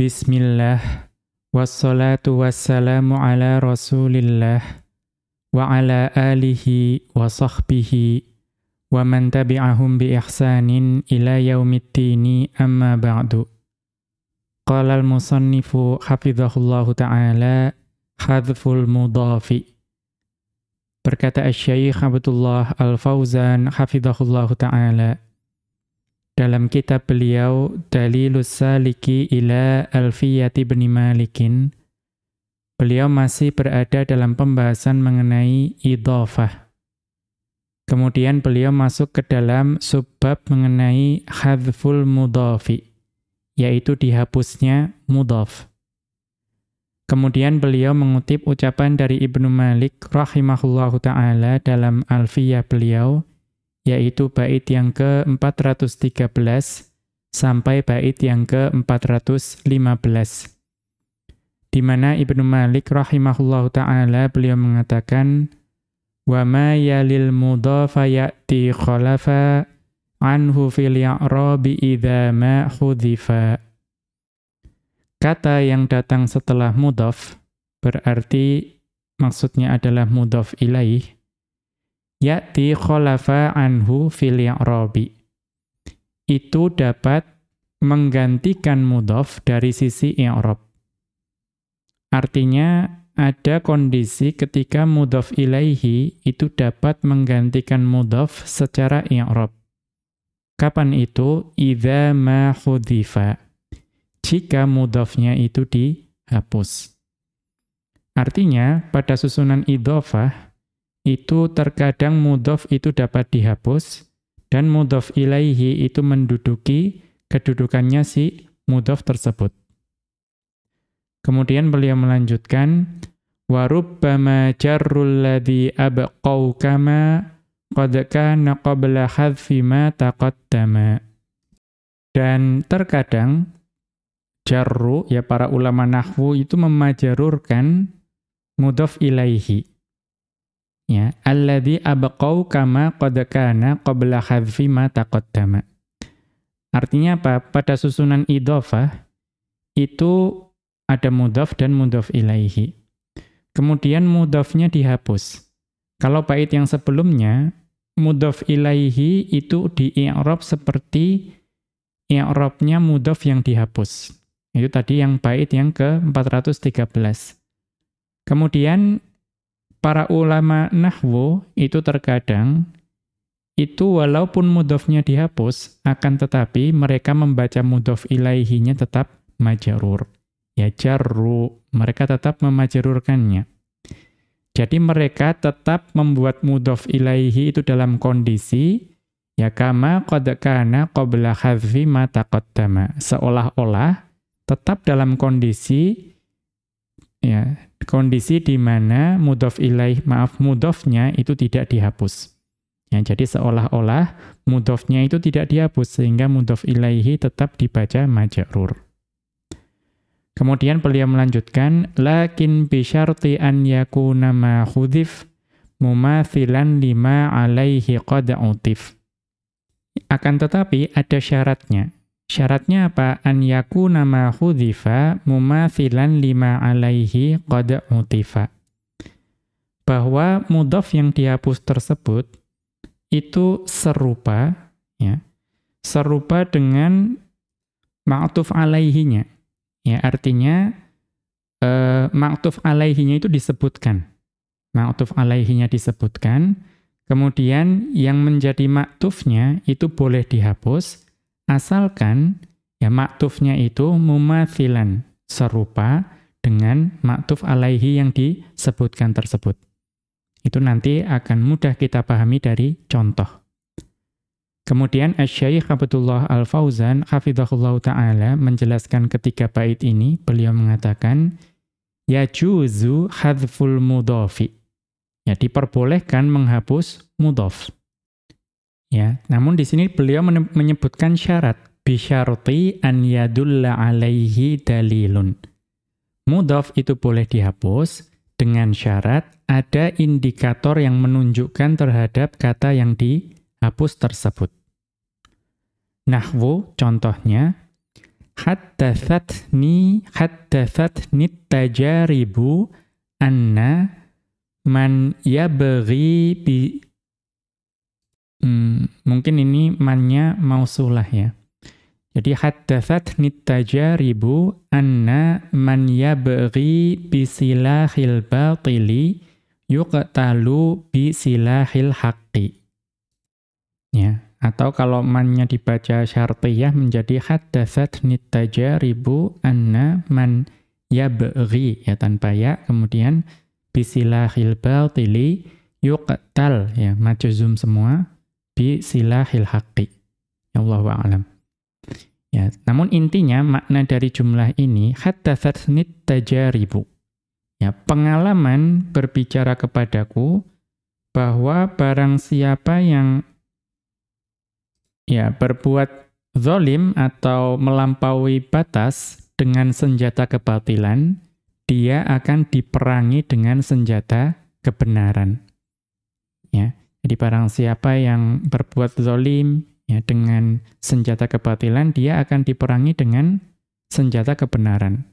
Bismillah, wassalatu wassalamu ala rasulillah, wa ala alihi wa sahbihi, wa man tabi'ahum bi ihsanin ila yaumiddini amma ba'du. Qala al-musannifu hafidhahullahu ta'ala, hadful mudafi. Berkata Asy-Syaikh Abdullah Al-Fauzan hafizahullahu taala dalam kitab beliau Dalilus Saliki ila Alfiyati bin Malikin beliau masih berada dalam pembahasan mengenai idhafah. Kemudian beliau masuk ke dalam subbab mengenai hadful mudhafi, yaitu dihapusnya mudhaf. Kemudian beliau mengutip ucapan dari Ibnu Malik rahimahullahu taala dalam Alfiyah beliau yaitu bait yang ke-413 sampai bait yang ke-415. Di mana Ibnu Malik rahimahullahu taala beliau mengatakan wa ma yalil mudhafa ya'ti khalafa anhu fil i'rabi idza ma hudhifa. Kata yang datang setelah mudhaf berarti maksudnya adalah mudhaf ilaih ya'ti kholafa anhu fil i'rabi. Itu dapat menggantikan mudhaf dari sisi i'rab. Artinya ada kondisi ketika mudhaf ilaihi itu dapat menggantikan mudhaf secara i'rab. Kapan itu? Idza ma hudhifa. Jika mudhafnya itu dihapus. Artinya pada susunan idhofah itu terkadang mudhof itu dapat dihapus dan mudhof ilaihi itu menduduki kedudukannya si mudhof tersebut. Kemudian beliau melanjutkan wa rubbama jarrul ladzi abqau kama qad kana qabla hadfi ma taqaddama. Dan terkadang jarru ya para ulama nahwu itu memajarurkan mudhof ilaihi ya alladzi abqau kama qad kana qabla hadfi ma taqaddama. Artinya apa? Pada susunan idhofah itu ada mudhaf dan mudhaf ilaihi. Kemudian mudhafnya dihapus. Kalau bait yang sebelumnya mudhaf ilaihi itu di i'rab seperti i'rabnya mudhaf yang dihapus. Itu tadi yang bait yang ke-413 kemudian para ulama nahwu itu terkadang itu walaupun mudhofnya dihapus akan tetapi mereka membaca mudhof ilaihinya tetap majarur. Ya jarru, mereka tetap memajarurkannya. Jadi mereka tetap membuat mudhof ilaihi itu dalam kondisi ya kama qad kana qabla hadfi ma. Seolah-olah tetap dalam kondisi ya kondisi di mana mudhof ilaih, maaf, mudhofnya itu tidak dihapus. Ya, jadi seolah-olah mudhofnya itu tidak dihapus, sehingga mudhof ilaihi tetap dibaca majarur. Kemudian beliau melanjutkan, Lakin bisyarti an yakuna ma khudhif mumathilan lima alaihi qad utif. Akan tetapi ada syaratnya. Syaratnya apa? An yakuna ma hudhifa mumathilan lima alaihi qad utifa. Bahwa mudhaf yang dihapus tersebut itu serupa ya. Serupa dengan ma'tuf alaihinya. Ya, artinya eh, ma'tuf alaihinya itu disebutkan. Ma'tuf alaihinya disebutkan, kemudian yang menjadi ma'tufnya itu boleh dihapus Asalkan ya maktufnya itu mumathilan, serupa dengan maktuf alaihi yang disebutkan tersebut. Itu nanti akan mudah kita pahami dari contoh. Kemudian Asy-Syaikh Abdullah Al-Fauzan hafizahullah taala menjelaskan ketiga bait ini, beliau mengatakan yajuzu hadful mudhafi. Ya diperbolehkan menghapus mudhaf. Ya, namun di sini beliau menyebutkan syarat bisyarti an yadulla alaihi dalilun. Mudhaf itu boleh dihapus dengan syarat ada indikator yang menunjukkan terhadap kata yang dihapus tersebut. Nahwu contohnya haddathatni haddathatni tajaribu anna man yabghi hmm, mungkin ini mannya mausulah ya. Jadi haddathatni tajaribu anna man yabghi bisilahil batili yuqtalu bisilahil haqqi. Ya, atau kalau mannya dibaca syartiyah menjadi haddathatni tajaribu anna man yabghi ya tanpa ya kemudian bisilahil batili yuqtal ya majzum semua bisilahil haqqi. Ya Allah a'lam. Ya, namun intinya makna dari jumlah ini haddatsatsni tajaribu. Ya, pengalaman berbicara kepadaku bahwa barang siapa yang ya berbuat zalim atau melampaui batas dengan senjata kebatilan, dia akan diperangi dengan senjata kebenaran. Ya, jadi barang siapa yang berbuat zalim ya dengan senjata kebatilan dia akan diperangi dengan senjata kebenaran.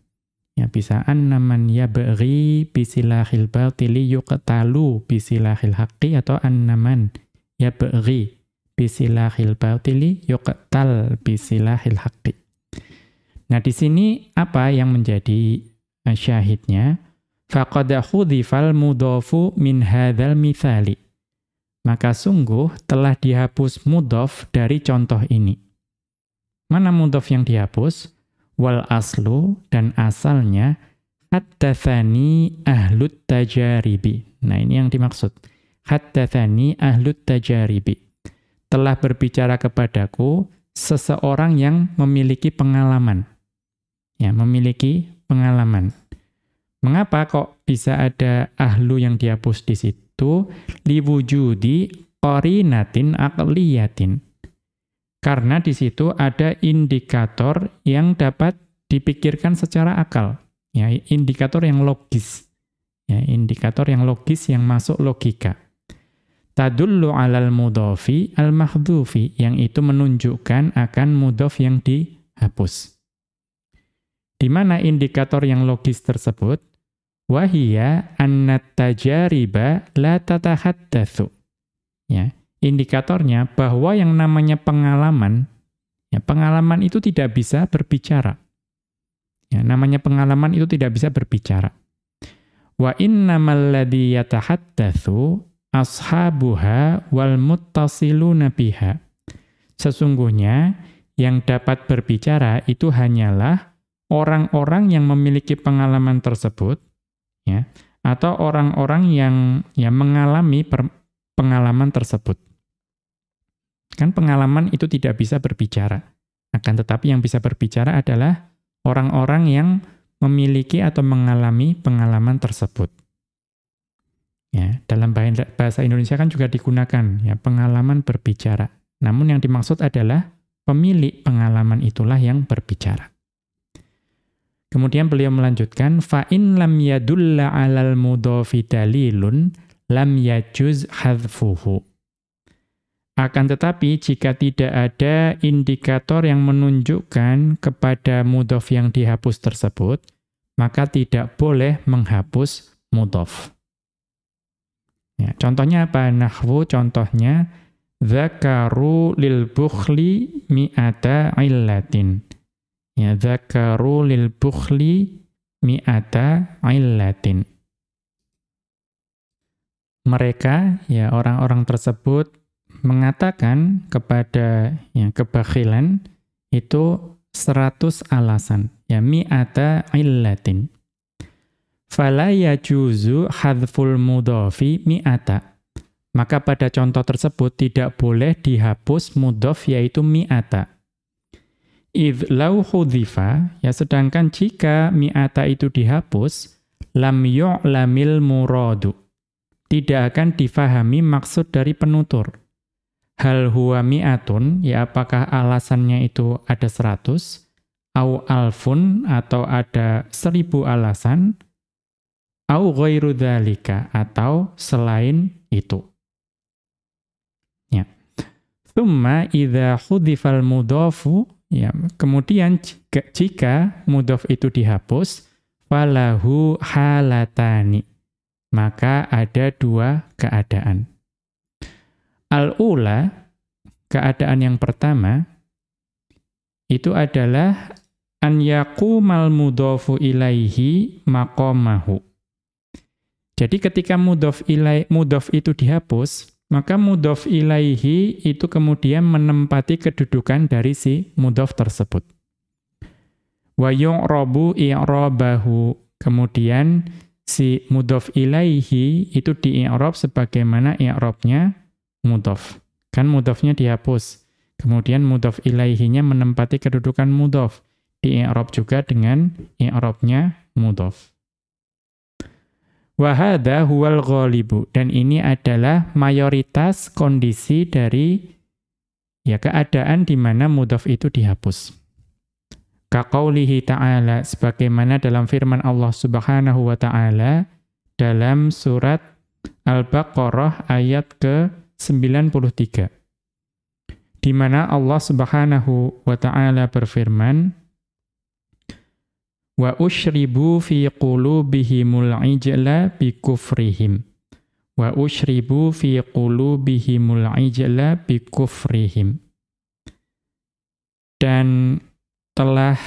Ya bisa annaman yabghi bisilahil batili yuqtalu bisilahil haqqi atau annaman yabghi bisilahil batili yuqtal bisilahil haqqi. Nah di sini apa yang menjadi eh, syahidnya? Faqad khudhifal mudhafu min hadzal mithali maka sungguh telah dihapus mudhof dari contoh ini. Mana mudhof yang dihapus? Wal aslu dan asalnya haddatsani ahlut tajaribi. Nah, ini yang dimaksud. Haddatsani ahlut tajaribi. Telah berbicara kepadaku seseorang yang memiliki pengalaman. Ya, memiliki pengalaman. Mengapa kok bisa ada ahlu yang dihapus di situ? Itu liwujudi qarinatin aqliyatin. Karena di situ ada indikator yang dapat dipikirkan secara akal, ya, indikator yang logis. Ya, indikator yang logis yang masuk logika. Tadullu 'alal mudhafi al-mahdhufi yang itu menunjukkan akan mudhaf yang dihapus. Di mana indikator yang logis tersebut? Wahia annat tajariba la tatahaddatsu. Ya, indikatornya bahwa yang namanya pengalaman, ya pengalaman itu tidak bisa berbicara. Ya, namanya pengalaman itu tidak bisa berbicara. Wa innamal ladzi yatahaddatsu ashabuha wal muttasiluna biha. Sesungguhnya yang dapat berbicara itu hanyalah orang-orang yang memiliki pengalaman tersebut ya atau orang-orang yang ya mengalami per, pengalaman tersebut. Kan pengalaman itu tidak bisa berbicara. Akan tetapi yang bisa berbicara adalah orang-orang yang memiliki atau mengalami pengalaman tersebut. Ya, dalam bahasa Indonesia kan juga digunakan ya pengalaman berbicara. Namun yang dimaksud adalah pemilik pengalaman itulah yang berbicara. Kemudian beliau melanjutkan fa in lam yadulla 'alal mudhafi dalilun lam yajuz hadfuhu. Akan tetapi jika tidak ada indikator yang menunjukkan kepada mudhaf yang dihapus tersebut, maka tidak boleh menghapus mudhaf. Ya, contohnya apa? Nahwu contohnya zakaru lil bukhli mi'ata illatin. Ya, dzakaru lil bukhli mi'ata illatin. Mereka, ya orang-orang tersebut mengatakan kepada yang kebakhilan itu 100 alasan, ya mi'ata illatin. Fala yajuzu hadful mudhafi mi'ata. Maka pada contoh tersebut tidak boleh dihapus mudhaf yaitu mi'ata idh lau hudhifa, ya sedangkan jika mi'ata itu dihapus, lam yu'lamil muradu. Tidak akan difahami maksud dari penutur. Hal huwa mi'atun, ya apakah alasannya itu ada seratus, au alfun, atau ada seribu alasan, au ghairu dhalika, atau selain itu. Ya. Thumma idha hudhifal mudhafu ya kemudian jika, jika mudhof itu dihapus falahu halatani maka ada dua keadaan. Al-ula keadaan yang pertama itu adalah an yaqumal mudhofu ilaihi maqamahu jadi ketika mudhof ilai mudhof itu dihapus maka mudhof ilaihi itu kemudian menempati kedudukan dari si mudhof tersebut. Wa yu'rabu i'rabahu. Kemudian si mudhof ilaihi itu di-i'rab sebagaimana i'rabnya mudhof. Kan mudhofnya dihapus. Kemudian mudhof ilaihinya menempati kedudukan mudhof. Di-i'rab juga dengan i'rabnya mudhof. Wahada huwal ghalibu. Dan ini adalah mayoritas kondisi dari ya keadaan di mana mudhaf itu dihapus. Kaqaulihi ta'ala sebagaimana dalam firman Allah Subhanahu wa taala dalam surat Al-Baqarah ayat ke-93. Di mana Allah Subhanahu wa taala berfirman wa ushribu fi qulubihimul ijla bikufrihim wa ushribu fi qulubihimul ijla bikufrihim dan telah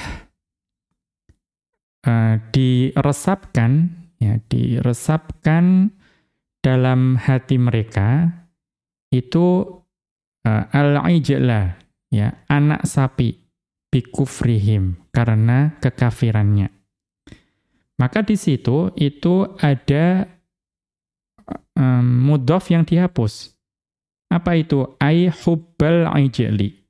uh, diresapkan ya diresapkan dalam hati mereka itu uh, al-ijla ya anak sapi bikufrihim karena kekafirannya. Maka di situ itu ada um, mudhof yang dihapus. Apa itu? Ai hubbal ijli.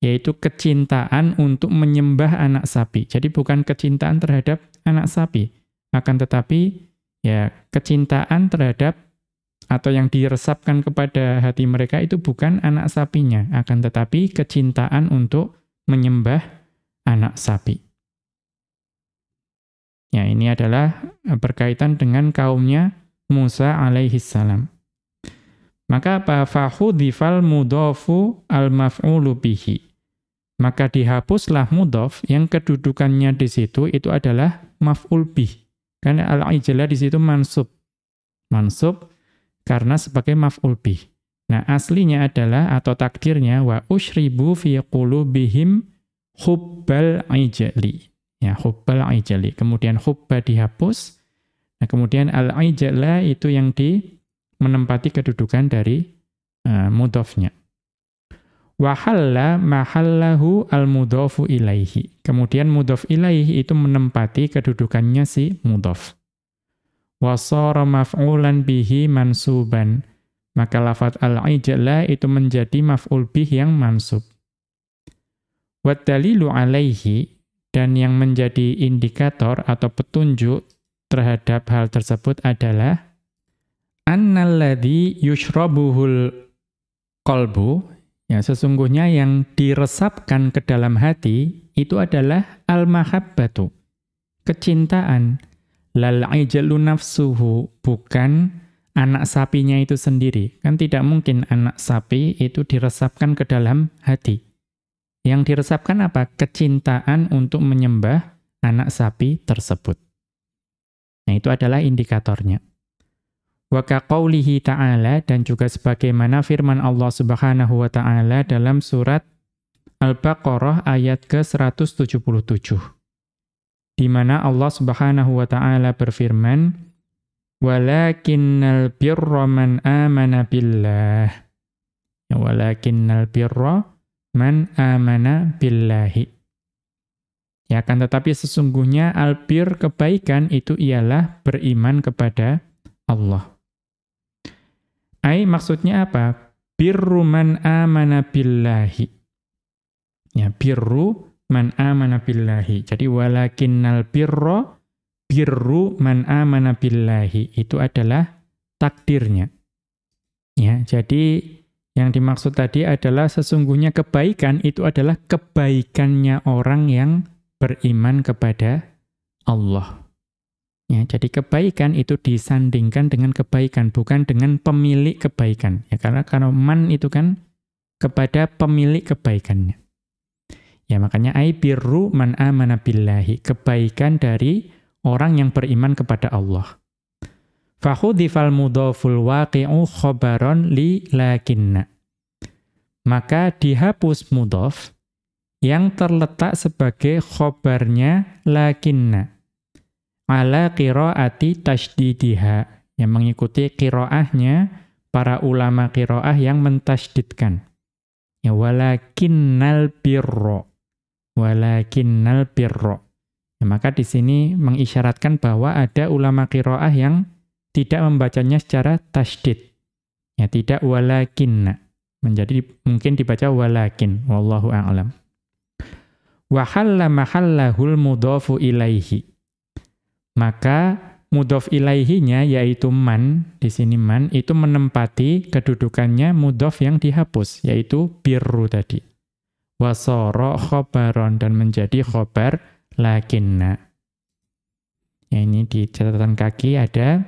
Yaitu kecintaan untuk menyembah anak sapi. Jadi bukan kecintaan terhadap anak sapi. Akan tetapi ya kecintaan terhadap atau yang diresapkan kepada hati mereka itu bukan anak sapinya. Akan tetapi kecintaan untuk menyembah anak sapi. Ya, ini adalah eh, berkaitan dengan kaumnya Musa alaihi salam. Maka apa fahudhifal mudhafu al-maf'ulu bihi. Maka dihapuslah mudhaf yang kedudukannya di situ itu adalah maf'ul bih. Karena al-ijlah di situ mansub. Mansub karena sebagai maf'ul bih. Nah, aslinya adalah atau takdirnya wa ushribu fi qulubihim hubbal ijali. Ya, hubbal ijali. Kemudian hubba dihapus. Nah, kemudian al-ijala itu yang di menempati kedudukan dari uh, mudhofnya. Wahalla mahallahu al-mudhofu ilaihi. Kemudian mudhof ilaihi itu menempati kedudukannya si mudhof. Wasara maf'ulan bihi mansuban. Maka lafat al-ijla itu menjadi maf'ul bih yang mansub. Wadalilu alaihi, dan yang menjadi indikator atau petunjuk terhadap hal tersebut adalah annalladhi yushrabuhul qalbu ya sesungguhnya yang diresapkan ke dalam hati itu adalah al-mahabbatu kecintaan lal nafsuhu bukan anak sapinya itu sendiri kan tidak mungkin anak sapi itu diresapkan ke dalam hati yang diresapkan apa? Kecintaan untuk menyembah anak sapi tersebut. Nah, itu adalah indikatornya. Wa kaqaulihi ta'ala dan juga sebagaimana firman Allah Subhanahu wa taala dalam surat Al-Baqarah ayat ke-177. Di mana Allah Subhanahu wa taala berfirman, "Walakinnal birra man amana billah." Ya, walakinnal birra man amana billahi. Ya kan tetapi sesungguhnya albir kebaikan itu ialah beriman kepada Allah. Ai maksudnya apa? Birru man amana billahi. Ya, birru man amana billahi. Jadi walakinnal birra birru man amana billahi. Itu adalah takdirnya. Ya, jadi yang dimaksud tadi adalah sesungguhnya kebaikan itu adalah kebaikannya orang yang beriman kepada Allah. Ya, jadi kebaikan itu disandingkan dengan kebaikan, bukan dengan pemilik kebaikan. Ya, karena kalau man itu kan kepada pemilik kebaikannya. Ya makanya ai birru man amana billahi, kebaikan dari orang yang beriman kepada Allah. Fakhudhifal mudhaful waqi'u khabaron li lakinna. Maka dihapus mudhaf yang terletak sebagai khobarnya lakinna. Ala qiraati tasdidiha. Yang mengikuti qiraahnya para ulama qiraah yang mentasdidkan. Ya walakinnal birro walakinnal birro. Ya, maka di sini mengisyaratkan bahwa ada ulama qiraah yang tidak membacanya secara tasdid. Ya, tidak walakinna. Menjadi mungkin dibaca walakin, wallahu a'lam. Wa halla mahallahul mudhafu ilaihi. Maka mudhaf ilaihinya yaitu man, di sini man itu menempati kedudukannya mudhaf yang dihapus, yaitu birru tadi wasoro khobaron dan menjadi khobar lakinna. Ya, ini di catatan kaki ada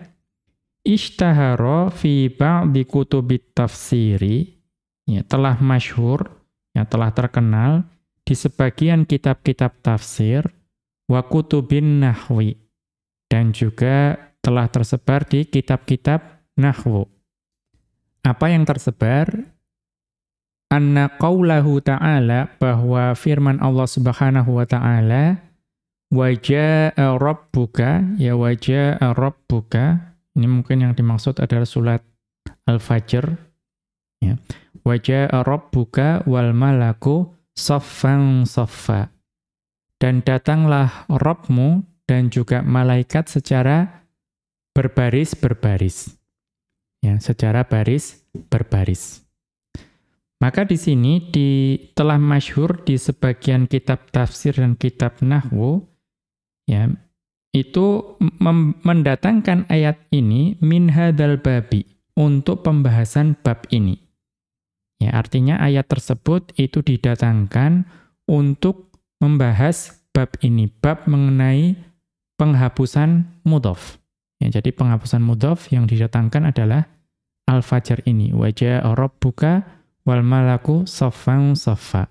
ishtahara fi ba'di kutubit tafsiri ya telah masyhur ya telah terkenal di sebagian kitab-kitab tafsir wa kutubin nahwi dan juga telah tersebar di kitab-kitab nahwu. Apa yang tersebar? anna qawlahu ta'ala bahwa firman Allah Subhanahu wa taala wajaa rabbuka ya wajaa rabbuka. Ini mungkin yang dimaksud adalah surat Al-Fajr ya. Wajaa rabbuka wal malaku saffan saffa. Dan datanglah Rabbmu dan juga malaikat secara berbaris-berbaris ya secara baris berbaris maka di sini di telah masyhur di sebagian kitab tafsir dan kitab nahwu ya itu mendatangkan ayat ini min hadzal babi untuk pembahasan bab ini. Ya, artinya ayat tersebut itu didatangkan untuk membahas bab ini, bab mengenai penghapusan mudhaf. Ya, jadi penghapusan mudhaf yang didatangkan adalah al-fajr ini. Wajah rabbuka wal malaku saffan saffa.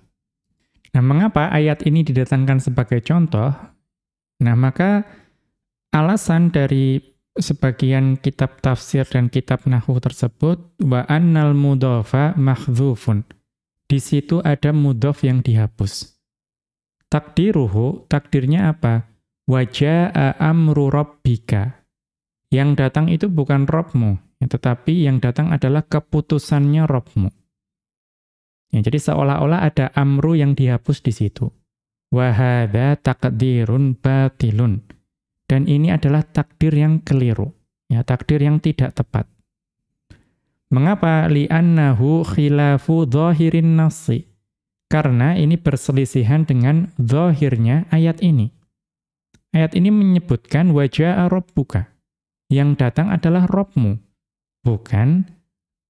Nah, mengapa ayat ini didatangkan sebagai contoh? Nah, maka alasan dari sebagian kitab tafsir dan kitab nahwu tersebut wa annal mudhafa mahdzufun. Di situ ada mudhaf yang dihapus. Takdiruhu, takdirnya apa? Wajaa amru rabbika. Yang datang itu bukan Robmu, ya, tetapi yang datang adalah keputusannya Robmu. Ya, jadi seolah-olah ada amru yang dihapus di situ. Wahada takdirun batilun. Dan ini adalah takdir yang keliru. Ya, takdir yang tidak tepat. Mengapa? Li'annahu khilafu dhahirin nasi. Karena ini berselisihan dengan zahirnya ayat ini. Ayat ini menyebutkan wajah rabbuka. Yang datang adalah Robmu, bukan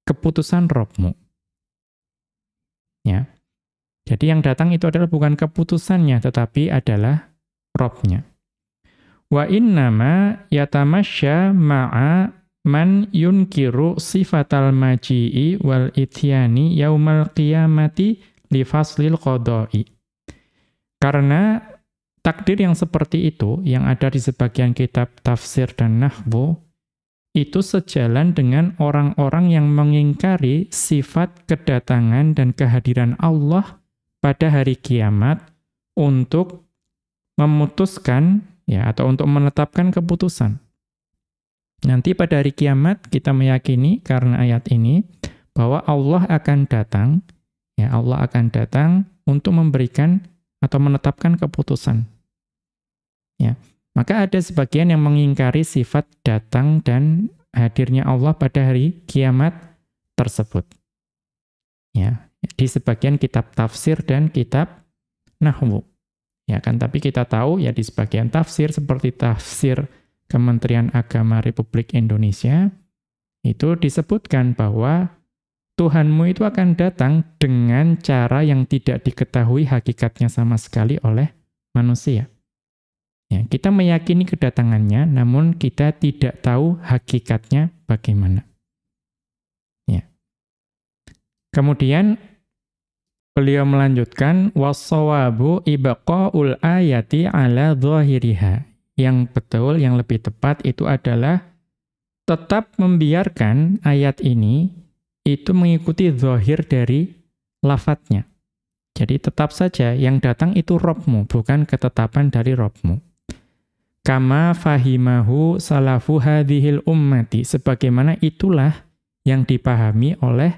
keputusan Robmu. Ya. Jadi yang datang itu adalah bukan keputusannya, tetapi adalah robnya. Wa innama yatamasya ma'a man yunkiru sifatal maji'i wal ityani yaumal qiyamati li faslil qada'i. Karena takdir yang seperti itu yang ada di sebagian kitab tafsir dan nahwu itu sejalan dengan orang-orang yang mengingkari sifat kedatangan dan kehadiran Allah pada hari kiamat untuk memutuskan ya atau untuk menetapkan keputusan. Nanti pada hari kiamat kita meyakini karena ayat ini bahwa Allah akan datang ya Allah akan datang untuk memberikan atau menetapkan keputusan. Ya. Maka ada sebagian yang mengingkari sifat datang dan hadirnya Allah pada hari kiamat tersebut. Ya, di sebagian kitab tafsir dan kitab nahwu. Ya kan, tapi kita tahu ya di sebagian tafsir seperti tafsir Kementerian Agama Republik Indonesia itu disebutkan bahwa Tuhanmu itu akan datang dengan cara yang tidak diketahui hakikatnya sama sekali oleh manusia. Ya, kita meyakini kedatangannya, namun kita tidak tahu hakikatnya bagaimana. Ya. Kemudian Beliau melanjutkan wasawabu ibqaul ayati ala dhahiriha. Yang betul, yang lebih tepat itu adalah tetap membiarkan ayat ini itu mengikuti zahir dari lafadznya. Jadi tetap saja yang datang itu robmu, bukan ketetapan dari robmu. Kama fahimahu salafu hadhil ummati. Sebagaimana itulah yang dipahami oleh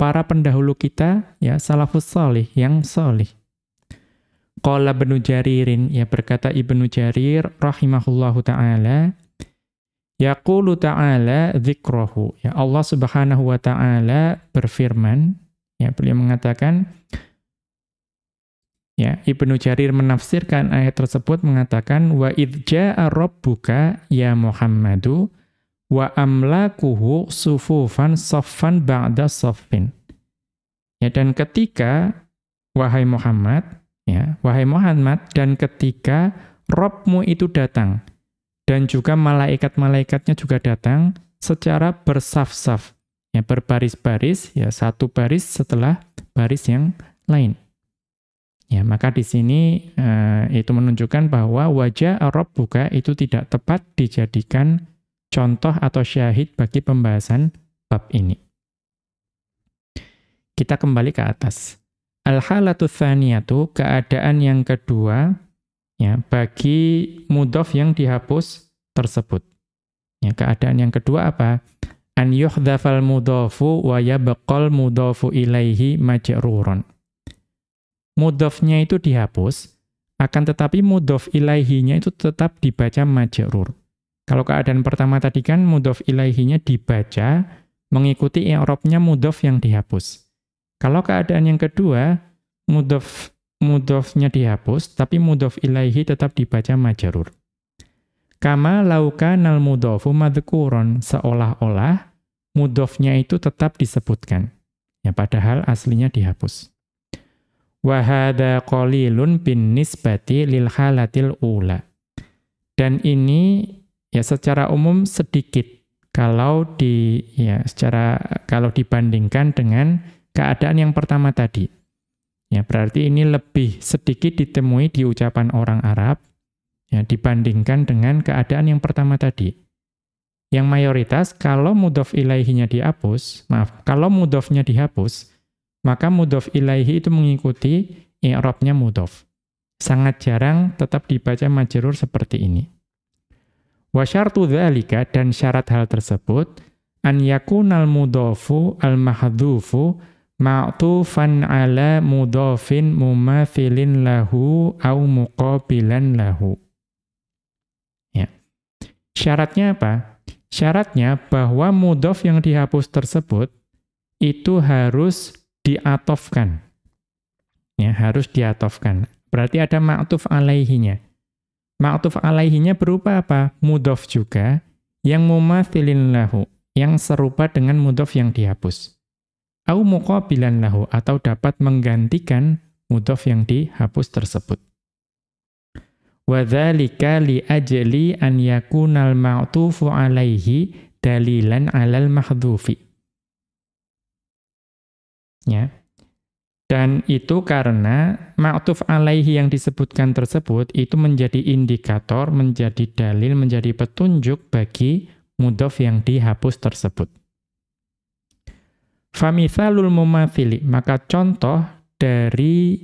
para pendahulu kita ya salafus salih yang salih. Qala Ibnu Jaririn ya berkata Ibnu Jarir rahimahullahu taala yaqulu ta'ala dzikrahu ya Allah Subhanahu wa taala berfirman ya beliau mengatakan ya Ibnu Jarir menafsirkan ayat tersebut mengatakan wa idja'a rabbuka ya Muhammadu wa amlakuhu sufufan soffan ba'da soffin. Ya, dan ketika, wahai Muhammad, ya, wahai Muhammad, dan ketika Robmu itu datang, dan juga malaikat-malaikatnya juga datang secara bersaf-saf, ya, berbaris-baris, ya, satu baris setelah baris yang lain. Ya, maka di sini uh, itu menunjukkan bahwa wajah Arab buka itu tidak tepat dijadikan contoh atau syahid bagi pembahasan bab ini. Kita kembali ke atas. Al-halatu thaniyatu, keadaan yang kedua, ya, bagi mudhof yang dihapus tersebut. Ya, keadaan yang kedua apa? An yuhdhafal mudhofu wa yabqal mudhofu ilaihi majrurun. Mudhofnya itu dihapus, akan tetapi mudhof ilaihinya itu tetap dibaca majrur. Kalau keadaan pertama tadi kan mudhof ilaihinya dibaca, mengikuti i'rabnya mudhof yang dihapus. Kalau keadaan yang kedua, mudhof mudhofnya dihapus, tapi mudhof ilaihi tetap dibaca majarur. Kama laukanal mudhofu madhkuron, seolah-olah mudhofnya itu tetap disebutkan. Ya padahal aslinya dihapus. Wahada qalilun bin nisbati lil halatil ula. Dan ini ya secara umum sedikit kalau di ya secara kalau dibandingkan dengan keadaan yang pertama tadi. Ya, berarti ini lebih sedikit ditemui di ucapan orang Arab ya dibandingkan dengan keadaan yang pertama tadi. Yang mayoritas kalau mudhof ilaihinya dihapus, maaf, kalau mudhofnya dihapus, maka mudhof ilaihi itu mengikuti i'rabnya mudhof. Sangat jarang tetap dibaca majrur seperti ini. Wa syartu dan syarat hal tersebut an yakunal mudhafu al mahdhufu ma'tufan ala mudhafin mumathilin lahu au muqabilan lahu. Ya. Syaratnya apa? Syaratnya bahwa mudhaf yang dihapus tersebut itu harus diatofkan. Ya, harus diatofkan. Berarti ada ma'tuf alaihinya. Ma'tuf alaihinya berupa apa? Mudhof juga, yang mumathilin lahu, yang serupa dengan mudhof yang dihapus. Au muqabilan lahu, atau dapat menggantikan mudhof yang dihapus tersebut. Wadhalika li ajli an yakunal ma'tufu alaihi dalilan alal mahdhufi. Ya. Dan itu karena ma'tuf alaihi yang disebutkan tersebut itu menjadi indikator, menjadi dalil, menjadi petunjuk bagi mudhof yang dihapus tersebut. Famithalul mumathili, maka contoh dari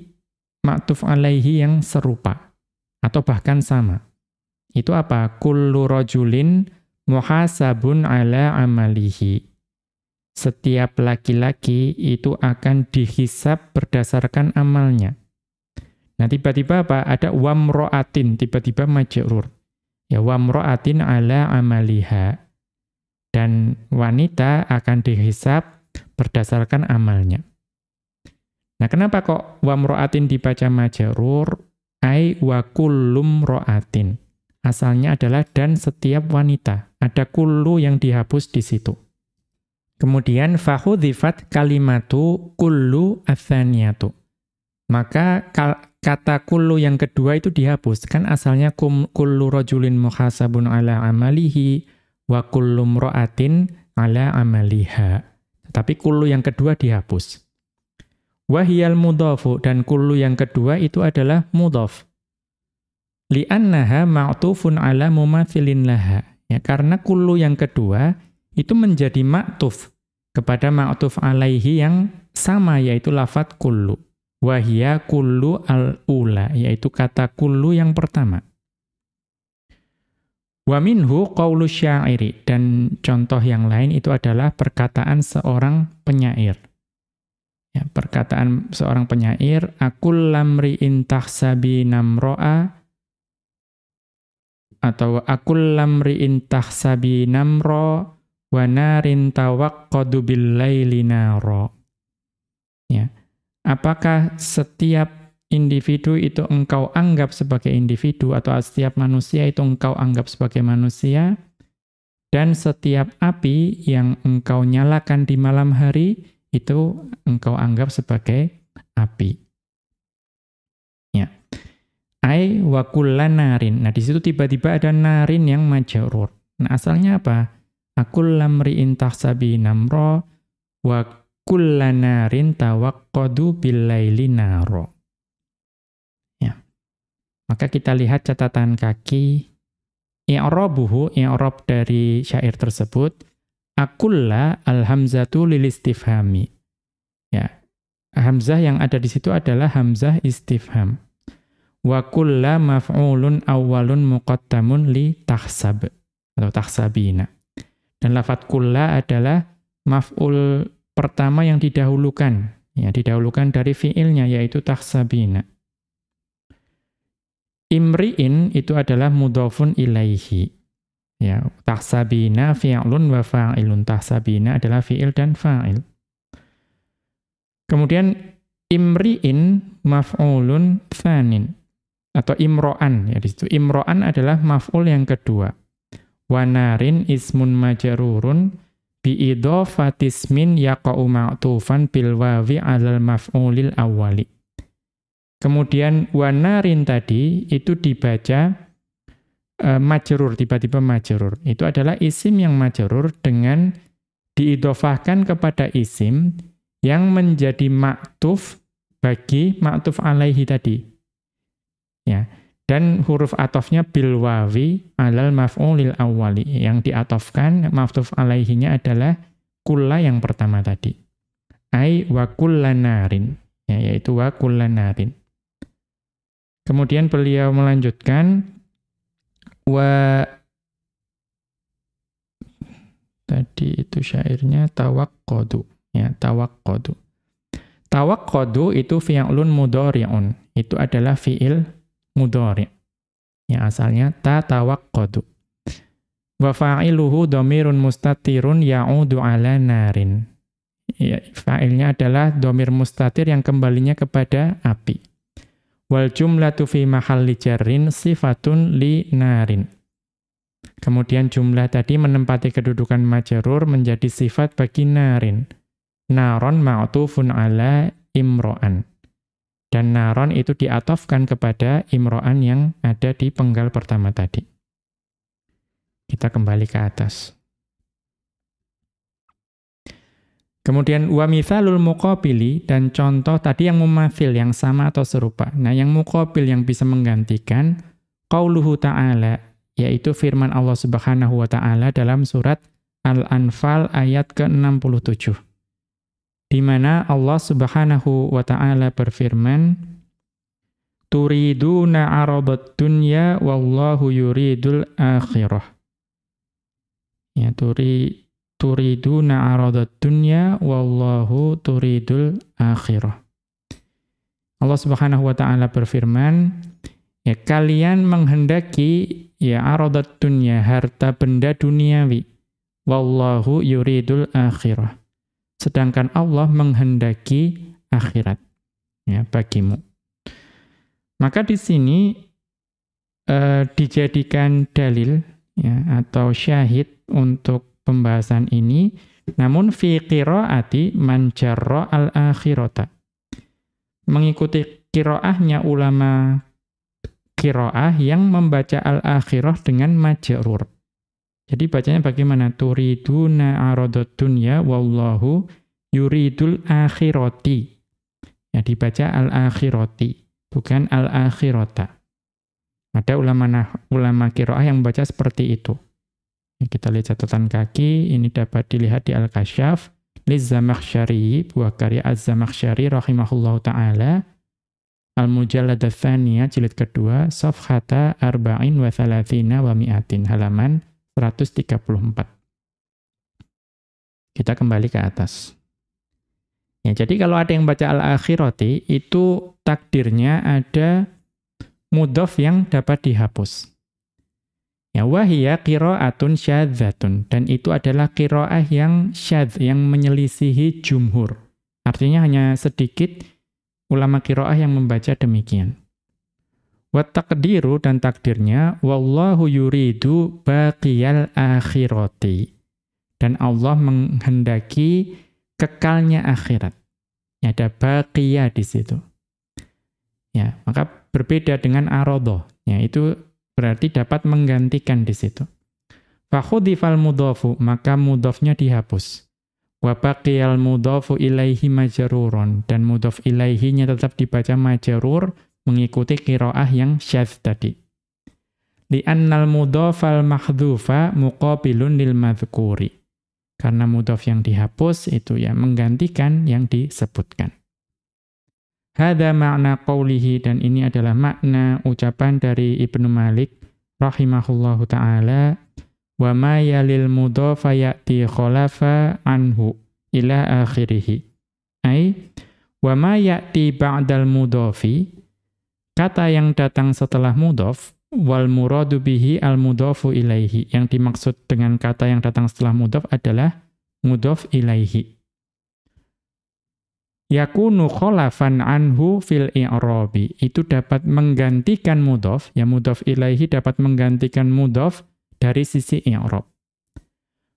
ma'tuf alaihi yang serupa atau bahkan sama. Itu apa? Kullu rajulin muhasabun ala amalihi setiap laki-laki itu akan dihisap berdasarkan amalnya. Nah, tiba-tiba apa? Ada wamro'atin, tiba-tiba majrur. Ya, wamro'atin ala amaliha. Dan wanita akan dihisap berdasarkan amalnya. Nah, kenapa kok wamro'atin dibaca majrur? Ai wa kullum ro'atin. Asalnya adalah dan setiap wanita. Ada kullu yang dihapus di situ. Kemudian fahudhifat kalimatu kullu athaniyatu. Maka kata kullu yang kedua itu dihapus. Kan asalnya kum, kullu rajulin muhasabun ala amalihi wa kullu mro'atin ala amaliha. Tapi kullu yang kedua dihapus. Wahiyal mudhafu dan kullu yang kedua itu adalah mudhaf. Li'annaha ma'tufun ala mumathilin laha. Ya, karena kullu yang kedua itu menjadi ma'tuf kepada ma'tuf alaihi yang sama yaitu lafat kullu. Wahia kullu al-ula yaitu kata kullu yang pertama. Wa minhu qawlu syairi dan contoh yang lain itu adalah perkataan seorang penyair. Ya, perkataan seorang penyair, akul lamri intahsabi namro'a atau akul lamri intahsabi namro wa narin tawaqqadu billaili. Ya. Apakah setiap individu itu engkau anggap sebagai individu atau setiap manusia itu engkau anggap sebagai manusia dan setiap api yang engkau nyalakan di malam hari itu engkau anggap sebagai api. Ya. Ai wa narin. Nah, di situ tiba-tiba ada narin yang majrur. Nah, asalnya apa? Akul lamri intahsabi namro wa kullanarin tawaqqadu billaili naro. Ya. Maka kita lihat catatan kaki i'rabuhu i'rab dari syair tersebut akulla alhamzatu lil istifhami. Ya. Hamzah yang ada di situ adalah hamzah istifham. Wa kulla maf'ulun awwalun muqattamun li tahsab atau tahsabina. Dan lafat kulla adalah maf'ul pertama yang didahulukan, ya didahulukan dari fiilnya yaitu tahsabina. Imri'in itu adalah mudhafun ilaihi. Ya, tahsabina fi'lun wa fa'ilun. Tahsabina adalah fi'il dan fa'il. Kemudian imri'in maf'ulun thanin atau imro'an ya. Imro'an adalah maf'ul yang kedua. Wanarin ismun majrurun bi idhafatismin yaqa'u ma'tufan bil wawi 'alal maf'ulil awwali. Kemudian wanarin tadi itu dibaca uh, majrur, tiba-tiba majrur. Itu adalah isim yang majrur dengan diidofahkan kepada isim yang menjadi maktuf bagi maktuf alaihi tadi. Ya. Dan huruf atofnya bil wawi alal maf'ulil awwali. Yang diatofkan maktuf alaihinya adalah kulla yang pertama tadi. Ai wa kullanarin. Ya, yaitu wa kullanarin. Kemudian beliau melanjutkan wa tadi itu syairnya tawaqqadu ya tawaqqadu tawaqqadu itu fi'lun mudhari'un itu adalah fi'il mudhari' ya asalnya ta tawaqqadu wa fa'iluhu dhamirun mustatirun ya'udu ala narin ya fa'ilnya adalah dhamir mustatir yang kembalinya kepada api Wal jumlatu fi mahalli jarrin sifatun li narin. Kemudian jumlah tadi menempati kedudukan majarur menjadi sifat bagi narin. Naron ma'tufun ala imro'an. Dan naron itu diatofkan kepada imro'an yang ada di penggal pertama tadi. Kita kembali ke atas. Kemudian wa mithalul muqabili dan contoh tadi yang mumafil yang sama atau serupa. Nah, yang muqabil yang bisa menggantikan qauluhu ta'ala yaitu firman Allah Subhanahu wa taala dalam surat Al-Anfal ayat ke-67. Di mana Allah Subhanahu wa taala berfirman turiduna aradat dunya wallahu yuridul akhirah. Ya, turi turiduna aradat dunya wallahu turidul akhirah. Allah Subhanahu wa taala berfirman, ya kalian menghendaki ya aradat dunya harta benda duniawi. Wallahu yuridul akhirah. Sedangkan Allah menghendaki akhirat ya bagimu. Maka di sini uh, dijadikan dalil ya atau syahid untuk pembahasan ini, namun fi qiraati man jarra al-akhirata. Mengikuti qiraahnya ulama qiraah yang membaca al-akhirah dengan majrur. Jadi bacanya bagaimana? Turiduna aradat dunya wallahu yuridul akhirati. Ya dibaca al-akhirati, bukan al-akhirata. Ada ulama ulama kiroah yang membaca seperti itu. Kita lihat catatan kaki, ini dapat dilihat di Al-Kasyaf. Liz Zamakhsyari, buah karya Az-Zamakhsyari rahimahullahu ta'ala. Al-Mujallad Thaniya, jilid kedua, Sofhata Arba'in wa Thalathina wa Mi'atin, halaman 134. Kita kembali ke atas. Ya, jadi kalau ada yang baca al-akhirati, itu takdirnya ada mudhof yang dapat dihapus. Ya, wahia qira'atun syadzatun. Dan itu adalah qira'ah yang syadz, yang menyelisihi jumhur. Artinya hanya sedikit ulama qira'ah yang membaca demikian. Wa taqdiru dan takdirnya, wallahu yuridu baqiyal akhirati. Dan Allah menghendaki kekalnya akhirat. Ya, ada baqiyah di situ. Ya, maka berbeda dengan arodoh. Ya, itu berarti dapat menggantikan di situ. Fakhudifal mudhafu, maka mudhafnya dihapus. Wa baqiyal mudhafu ilaihi majrurun dan mudhaf ilaihinya tetap dibaca majrur mengikuti qiraah yang syadz tadi. Li'annal mudhafal mahdhufa muqabilun lil madhkuri. Karena mudhaf yang dihapus itu ya menggantikan yang disebutkan. Hada makna qawlihi dan ini adalah makna ucapan dari Ibnu Malik rahimahullahu taala wa ma yalil mudhafa ya'ti khalafa anhu ila akhirih. Ai wa ma ya'ti ba'dal mudhafi kata yang datang setelah mudhaf wal muradu bihi al mudhafu ilaihi. Yang dimaksud dengan kata yang datang setelah mudhaf adalah mudhaf ilaihi. Yakunu kholafan anhu fil i'rabi. Itu dapat menggantikan mudhaf, ya mudhaf ilaihi dapat menggantikan mudhaf dari sisi i'rab.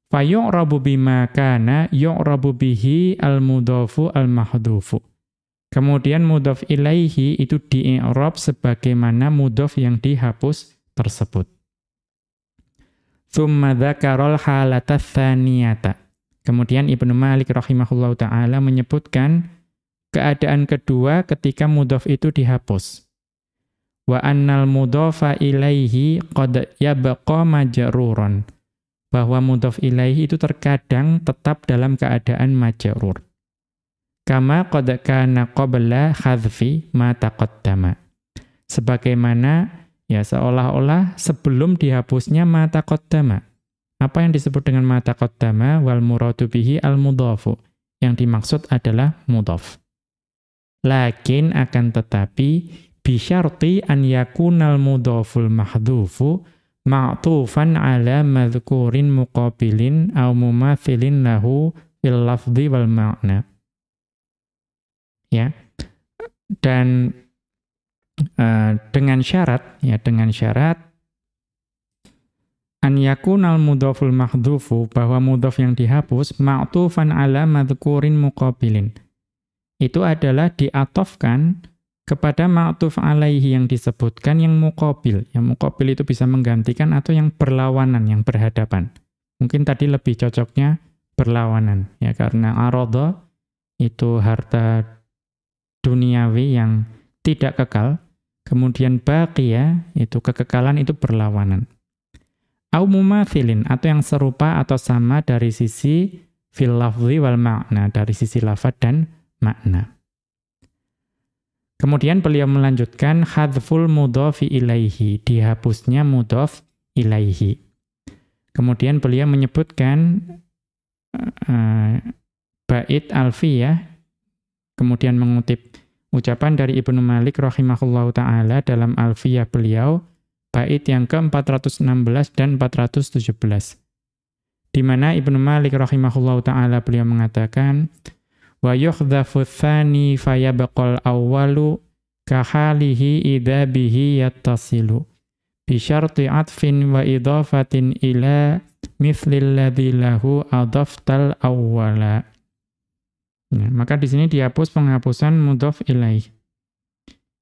Fayu'rabu bima kana yu'rabu bihi al-mudhafu al-mahdhufu. Kemudian mudhaf ilaihi itu di-i'rab sebagaimana mudhaf yang dihapus tersebut. Tsumma dzakarul halata tsaniyata. Kemudian Ibnu Malik rahimahullahu taala menyebutkan keadaan kedua ketika mudhaf itu dihapus. Wa annal mudhafa ilaihi qad yabqa majruran. Bahwa mudhaf ilaihi itu terkadang tetap dalam keadaan majrur kama qad kana qabla hadzfi ma taqaddama. Sebagaimana ya seolah-olah sebelum dihapusnya ma taqaddama. Apa yang disebut dengan ma taqaddama? Wal muradu bihi al mudhafu. Yang dimaksud adalah mudhaf. Lakin akan tetapi bisyarti an yakunal mudhaful mahdhufu ma'tufan ala madhkurin muqabilin au mumathilin lahu fil lafdhi wal ma'na ya. Dan uh, dengan syarat ya dengan syarat an yakunal mudhaful mahdhufu bahwa mudhaf yang dihapus ma'tufan ala madhkurin muqabilin. Itu adalah diatofkan kepada ma'tuf alaihi yang disebutkan yang muqabil. Yang muqabil itu bisa menggantikan atau yang berlawanan yang berhadapan. Mungkin tadi lebih cocoknya berlawanan ya karena aradha itu harta duniawi yang tidak kekal, kemudian baqiyah itu kekekalan itu berlawanan. Au mumathilin atau yang serupa atau sama dari sisi fil lafzi wal makna, dari sisi lafad dan makna. Kemudian beliau melanjutkan hadful mudhafi ilaihi, dihapusnya mudhaf ilaihi. Kemudian beliau menyebutkan uh, bait alfiyah kemudian mengutip ucapan dari Ibnu Malik rahimahullahu taala dalam Alfiyah beliau bait yang ke-416 dan 417 di mana Ibnu Malik rahimahullahu taala beliau mengatakan wa yuhdhafu tsani fayabqal awwalu kahalihi idza bihi yattasilu bi syarti atfin wa idafatin ila mithlil ladzi lahu adaftal awwala Ya, maka di sini dihapus penghapusan mudhof ilaih.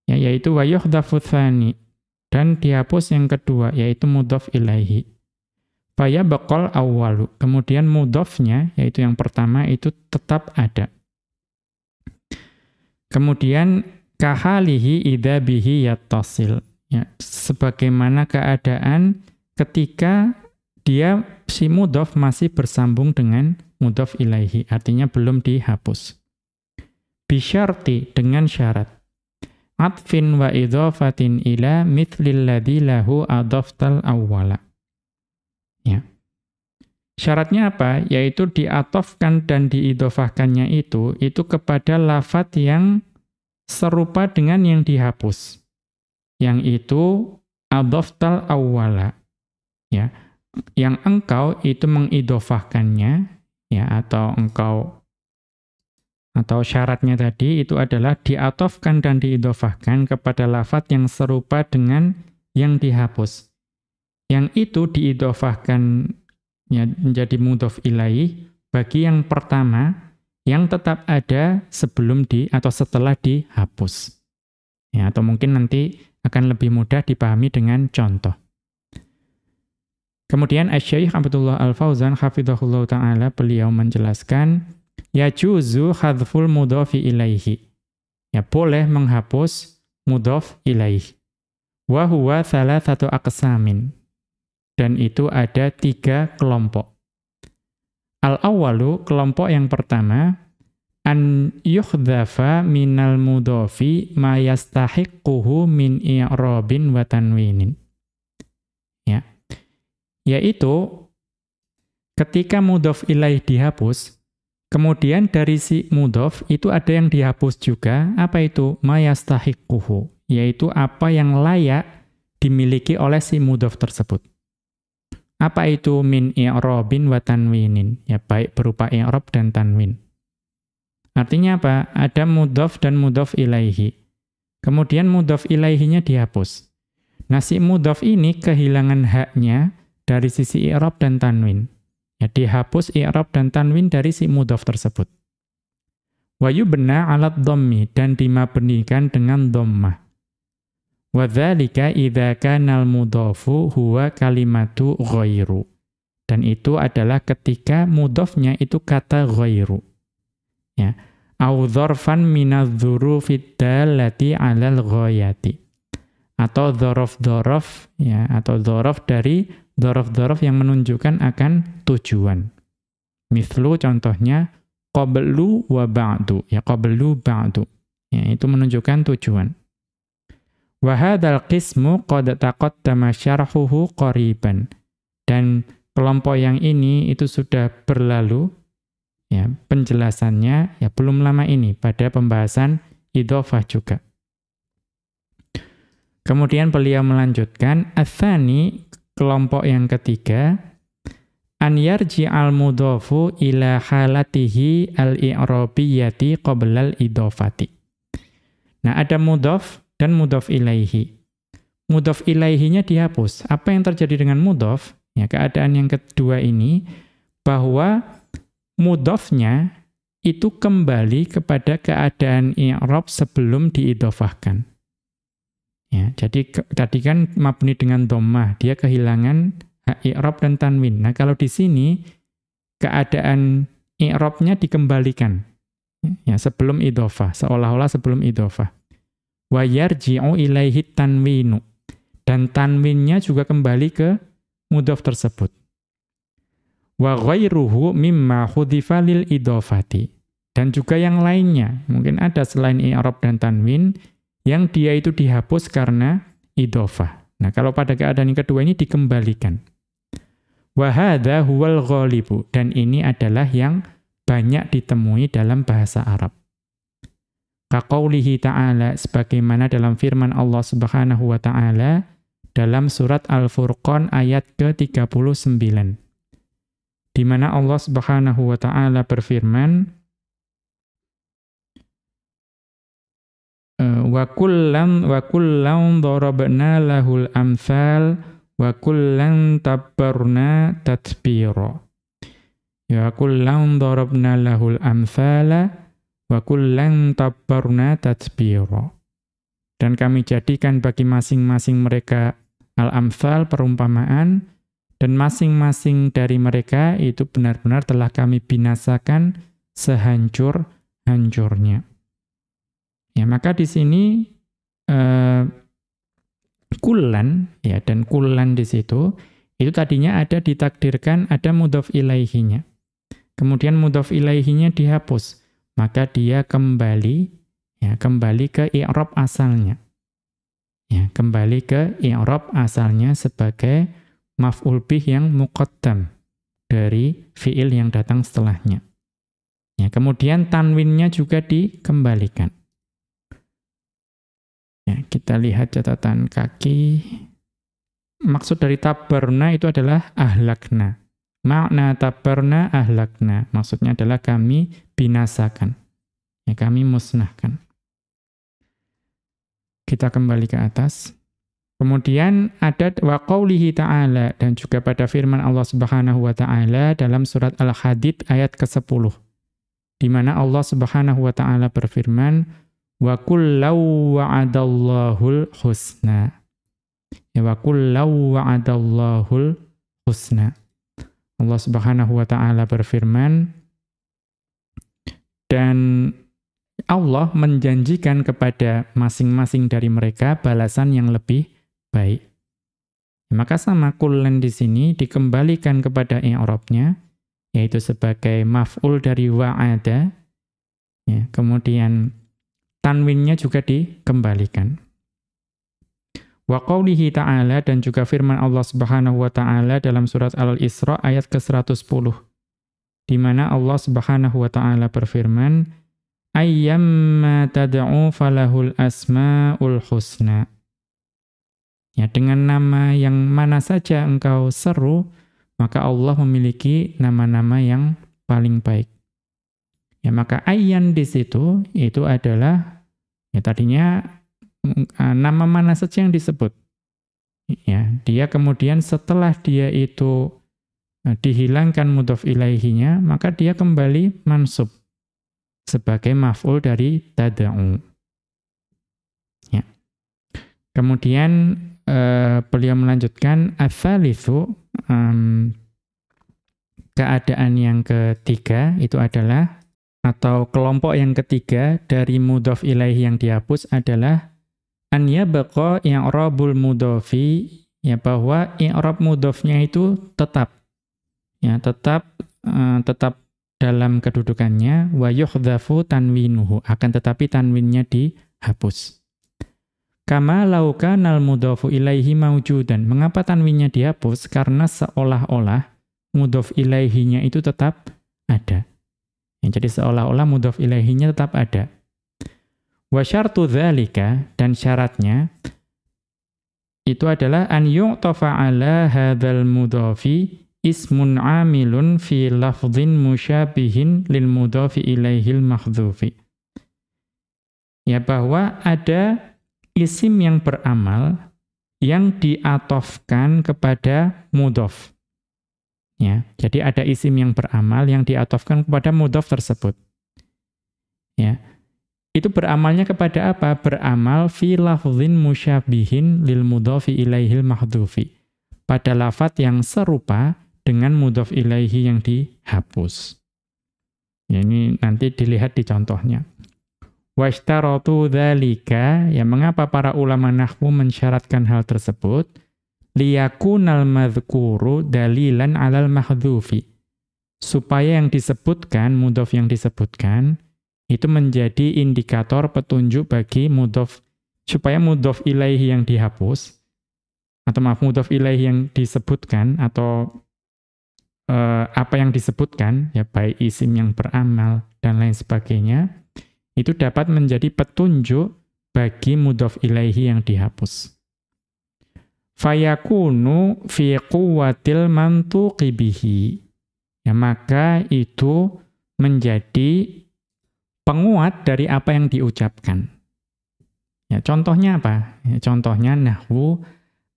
Ya, yaitu wa yuhdhafu dan dihapus yang kedua yaitu mudhof ilaihi. Faya baqal awwalu. Kemudian mudhofnya yaitu yang pertama itu tetap ada. Kemudian kahalihi idza bihi yattasil. Ya, sebagaimana keadaan ketika dia si mudhof masih bersambung dengan mudhof ilaihi, artinya belum dihapus. Bisyarti dengan syarat atfin wa idhafatin ila mithlil ladzi lahu adaftal awwala. Ya. Syaratnya apa? Yaitu diatofkan dan diidofahkannya itu, itu kepada lafat yang serupa dengan yang dihapus. Yang itu adoftal awwala. Ya. Yang engkau itu mengidofahkannya, ya, atau engkau atau syaratnya tadi itu adalah diatofkan dan diidofahkan kepada lafat yang serupa dengan yang dihapus. Yang itu diidofahkan ya, menjadi mudhof ilaih bagi yang pertama yang tetap ada sebelum di atau setelah dihapus. Ya, atau mungkin nanti akan lebih mudah dipahami dengan contoh. Kemudian Asy-Syaikh Abdullah Al-Fauzan hafizahullah taala beliau menjelaskan ya juzu hadful mudhafi ilaihi. Ya boleh menghapus mudhaf ilaihi. Wa huwa thalathatu aqsamin. Dan itu ada tiga kelompok. Al-awwalu, kelompok yang pertama, an yukhdhafa minal mudhafi ma yastahiquhu min i'rabin wa tanwinin. Ya. Yaitu ketika mudhaf ilaih dihapus, Kemudian dari si mudhof itu ada yang dihapus juga, apa itu? Mayastahiquhu, yaitu apa yang layak dimiliki oleh si mudhof tersebut. Apa itu min i'rabin wa tanwinin? Ya baik berupa i'rab dan tanwin. Artinya apa? Ada mudhof dan mudhof ilaihi. Kemudian mudhof ilaihinya dihapus. Nah si mudhof ini kehilangan haknya dari sisi i'rab dan tanwin. Ya, dihapus i'rab dan tanwin dari si mudhaf tersebut. Wa yubna 'ala dhammi dan dimabnikan dengan dhammah. Wa dzalika idza kana al-mudhafu huwa kalimatu ghairu. Dan itu adalah ketika mudhafnya itu kata ghairu. Ya. Au dzarfan minadz-dzurufid dallati 'alal ghayati. Atau dzaraf-dzaraf ya atau dzaraf dari Dorof-dorof yang menunjukkan akan tujuan. Mithlu contohnya, qablu wa ba'du. Ya, qablu ba'du. Ya, itu menunjukkan tujuan. Wahadal qismu qad taqaddama syarhuhu qariban. Dan kelompok yang ini itu sudah berlalu ya penjelasannya ya belum lama ini pada pembahasan idhofah juga. Kemudian beliau melanjutkan athani Kelompok yang ketiga, an yarji al mudhofu ila halatihi al-i'rabiyyati qabla al-idhofati. Nah, ada mudhof dan mudhof ilaihi. Mudhof ilaihinya dihapus. Apa yang terjadi dengan mudhof? Ya, keadaan yang kedua ini bahwa mudhofnya itu kembali kepada keadaan i'rab sebelum diidhofahkan. Ya, jadi tadi kan mabni dengan dhammah, dia kehilangan hak dan tanwin. Nah, kalau di sini keadaan i'rabnya dikembalikan. Ya, sebelum idhofah, seolah-olah sebelum idhofah. Wa yarji'u ilaihi tanwinu. Dan tanwinnya juga kembali ke mudhof tersebut. Wa ghairuhu mimma khudifa lil idhofati. Dan juga yang lainnya, mungkin ada selain i'rab dan tanwin yang dia itu dihapus karena idofah. Nah, kalau pada keadaan yang kedua ini dikembalikan. Wahada huwal ghalibu. Dan ini adalah yang banyak ditemui dalam bahasa Arab. Kaqaulihi ta'ala, sebagaimana dalam firman Allah subhanahu wa ta'ala, dalam surat Al-Furqan ayat ke-39. Di mana Allah subhanahu wa ta'ala berfirman, wa kullam wa kullam darabna lahul amsal wa kullam tabbarna tatbira. Ya kullam darabna lahul amsala wa kullam tabbarna tatbira. Dan kami jadikan bagi masing-masing mereka al-amsal perumpamaan dan masing-masing dari mereka itu benar-benar telah kami binasakan sehancur-hancurnya Ya, maka di sini uh, kullan ya dan kullan di situ itu tadinya ada ditakdirkan ada mudhof ilaihinya. Kemudian mudhof ilaihinya dihapus, maka dia kembali ya kembali ke i'rab asalnya. Ya, kembali ke i'rab asalnya sebagai maf'ul bih yang muqaddam dari fiil yang datang setelahnya. Ya, kemudian tanwinnya juga dikembalikan. Ya, kita lihat catatan kaki. Maksud dari tabarna itu adalah ahlakna. Makna tabarna ahlakna. Maksudnya adalah kami binasakan. Ya, kami musnahkan. Kita kembali ke atas. Kemudian ada wa qaulihi ta'ala dan juga pada firman Allah Subhanahu wa taala dalam surat Al-Hadid ayat ke-10 di mana Allah Subhanahu wa taala berfirman wa kullau wa'adallahul husna. Ya wa kullau wa'adallahul husna. Allah Subhanahu wa taala berfirman dan Allah menjanjikan kepada masing-masing dari mereka balasan yang lebih baik. Maka sama kullan di sini dikembalikan kepada i'rabnya yaitu sebagai maf'ul dari wa'ada. Ya, kemudian tanwinnya juga dikembalikan. Wa qawlihi ta'ala dan juga firman Allah Subhanahu wa taala dalam surat Al-Isra ayat ke-110 di mana Allah Subhanahu wa taala berfirman ayyamma tad'u falahul asmaul husna Ya dengan nama yang mana saja engkau seru maka Allah memiliki nama-nama yang paling baik. Ya maka ayyan di situ itu adalah Ya tadinya uh, nama mana saja yang disebut. Ya, dia kemudian setelah dia itu uh, dihilangkan mudhof ilaihinya, maka dia kembali mansub sebagai maf'ul dari tada'u. Ya. Kemudian uh, beliau melanjutkan adzalitsu um, keadaan yang ketiga itu adalah atau kelompok yang ketiga dari mudhof ilaihi yang dihapus adalah an yabqa i'rabul mudhofi ya bahwa i'rab mudhofnya itu tetap. Ya tetap uh, tetap dalam kedudukannya wa yuhdhafu tanwinuhu akan tetapi tanwinnya dihapus. Kama laukanal mudhofu ilaihi maujudan mengapa tanwinnya dihapus? Karena seolah-olah mudhof ilaihinya itu tetap ada Ya, jadi seolah-olah mudhof ilaihinya tetap ada. Wa syartu dzalika dan syaratnya itu adalah an yu'tafa ala hadzal mudhofi ismun amilun fi lafdhin musyabihin lil mudhofi ilaihil mahdhufi. Ya bahwa ada isim yang beramal yang diatofkan kepada mudhof. Ya, jadi ada isim yang beramal yang diatofkan kepada mudhof tersebut. Ya. Itu beramalnya kepada apa? Beramal fi lafzin musyabihin lil mudhofi ilaihil mahdhufi. Pada lafat yang serupa dengan mudhof ilaihi yang dihapus. Ya, ini nanti dilihat di contohnya. Washtaratu dzalika, ya mengapa para ulama nahwu mensyaratkan hal tersebut? Liyakunal madhkuru dalilan alal mahdhufi. Supaya yang disebutkan, mudhof yang disebutkan, itu menjadi indikator petunjuk bagi mudhof, supaya mudhof ilaihi yang dihapus, atau maaf, mudhof ilaihi yang disebutkan, atau uh, apa yang disebutkan, ya baik isim yang beramal, dan lain sebagainya, itu dapat menjadi petunjuk bagi mudhof ilaihi yang dihapus fayakunu fi quwwatil mantuqi bihi. Ya, maka itu menjadi penguat dari apa yang diucapkan. Ya, contohnya apa? Ya, contohnya nahwu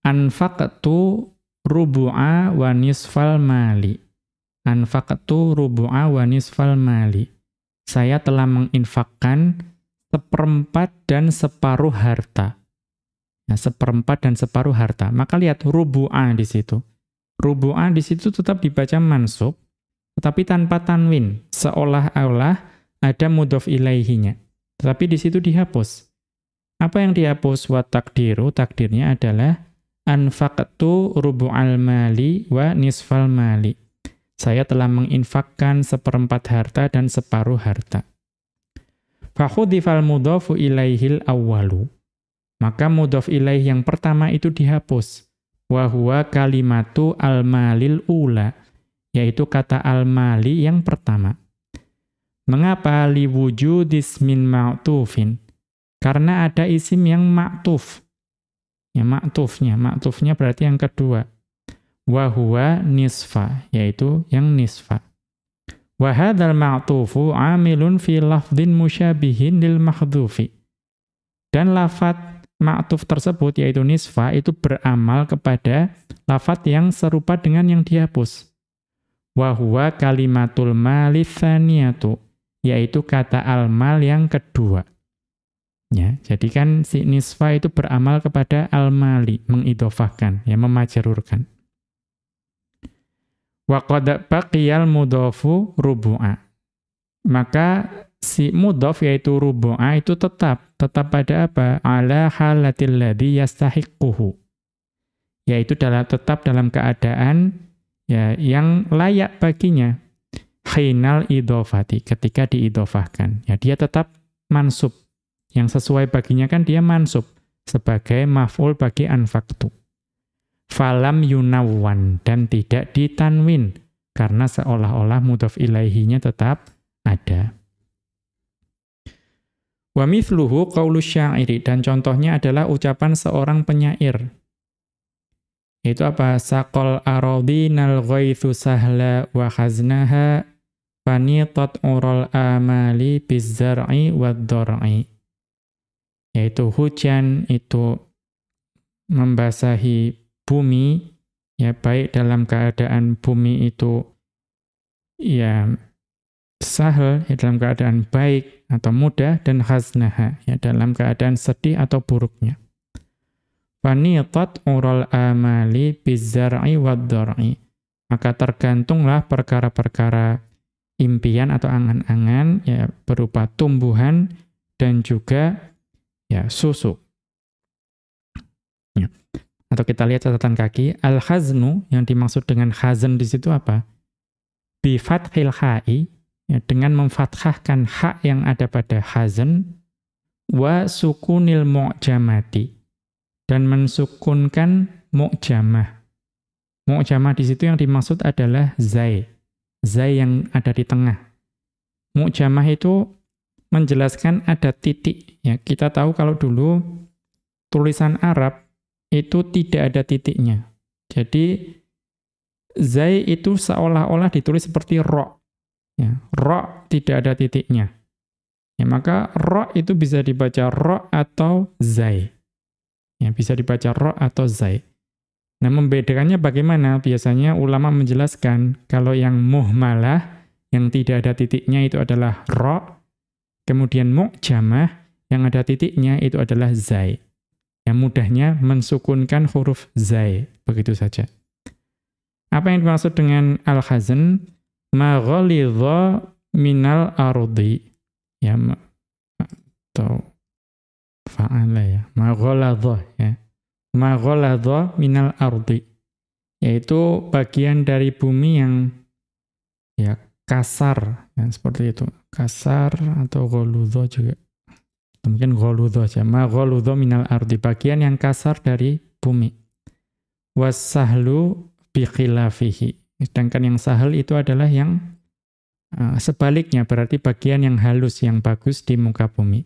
anfaqtu rubu'a wa nisfal mali. Anfaqtu rubu'a wa nisfal mali. Saya telah menginfakkan seperempat dan separuh harta. Nah, seperempat dan separuh harta. Maka lihat rubu'a di situ. Rubu'a di situ tetap dibaca mansub, tetapi tanpa tanwin. Seolah-olah ada mudhof ilaihinya. Tetapi di situ dihapus. Apa yang dihapus? Wa takdiru, takdirnya adalah anfaqtu rubu'al mali wa nisfal mali. Saya telah menginfakkan seperempat harta dan separuh harta. Fakhudifal mudhafu ilaihil awwalu. Maka mudhaf ilaih yang pertama itu dihapus. Wa huwa kalimatu al-malil ula, yaitu kata al-mali yang pertama. Mengapa liwujudismin ma'tufin? Karena ada isim yang ma'tuf. Ya, ma'tufnya. Ma'tufnya berarti yang kedua. Wahuwa nisfa, yaitu yang nisfa. Wahadal ma'tufu amilun fi lafdin musyabihin lil mahdhufi. Dan lafat ma'tuf tersebut, yaitu nisfa, itu beramal kepada lafat yang serupa dengan yang dihapus. Wahuwa kalimatul malithaniyatu, yaitu kata al-mal yang kedua. Ya, jadi kan si nisfa itu beramal kepada al-mali, mengidofahkan, ya, memajarurkan. Wa qad baqiyal mudhafu rubu'a. Maka si mudhaf yaitu rubu'a itu tetap tetap pada apa? Ala halatil ladzi yastahiquhu. Yaitu dalam tetap dalam keadaan ya yang layak baginya. Khinal idofati ketika diidofahkan. Ya dia tetap mansub yang sesuai baginya kan dia mansub sebagai maf'ul bagi anfaktu. Falam yunawan dan tidak ditanwin karena seolah-olah mudhaf ilaihinya tetap ada. Wa mithluhu qaulu syairi dan contohnya adalah ucapan seorang penyair. Itu apa? Saqal aradinal ghaithu sahla wa khaznaha fanitat ural amali bizzar'i wad-dar'i yaitu hujan itu membasahi bumi ya baik dalam keadaan bumi itu ya sahel ya dalam keadaan baik atau mudah dan khaznaha ya dalam keadaan sedih atau buruknya. Fanitat ural amali bizzar'i wad-dar'i. Maka tergantunglah perkara-perkara impian atau angan-angan ya berupa tumbuhan dan juga ya susu. Ya. Atau kita lihat catatan kaki, al-khaznu yang dimaksud dengan khazan di situ apa? Bi fathil ha'i ya, dengan memfathahkan hak yang ada pada khazan wa sukunil mu'jamati dan mensukunkan mu'jamah. Mu'jamah di situ yang dimaksud adalah zai. Zai yang ada di tengah. Mu'jamah itu menjelaskan ada titik. Ya, kita tahu kalau dulu tulisan Arab itu tidak ada titiknya. Jadi zai itu seolah-olah ditulis seperti ro. Ya, ro tidak ada titiknya. Ya, maka ro itu bisa dibaca ro atau zai. Ya, bisa dibaca ro atau zai. Nah, membedakannya bagaimana? Biasanya ulama menjelaskan kalau yang muhmalah, yang tidak ada titiknya itu adalah ro, Kemudian mu'jamah yang ada titiknya itu adalah zai. Yang mudahnya mensukunkan huruf zai. Begitu saja. Apa yang dimaksud dengan al-khazan? Ma ghalidha minal ardi. Ya, atau fa'ala ya. Ma ya. Ma minal ardi. Yaitu bagian dari bumi yang ya kasar, ya, seperti itu. Kasar atau goludho juga. Mungkin goludho aja. Ma minal ardi. Bagian yang kasar dari bumi. Wassahlu bikhilafihi. Sedangkan yang sahal itu adalah yang uh, sebaliknya. Berarti bagian yang halus, yang bagus di muka bumi.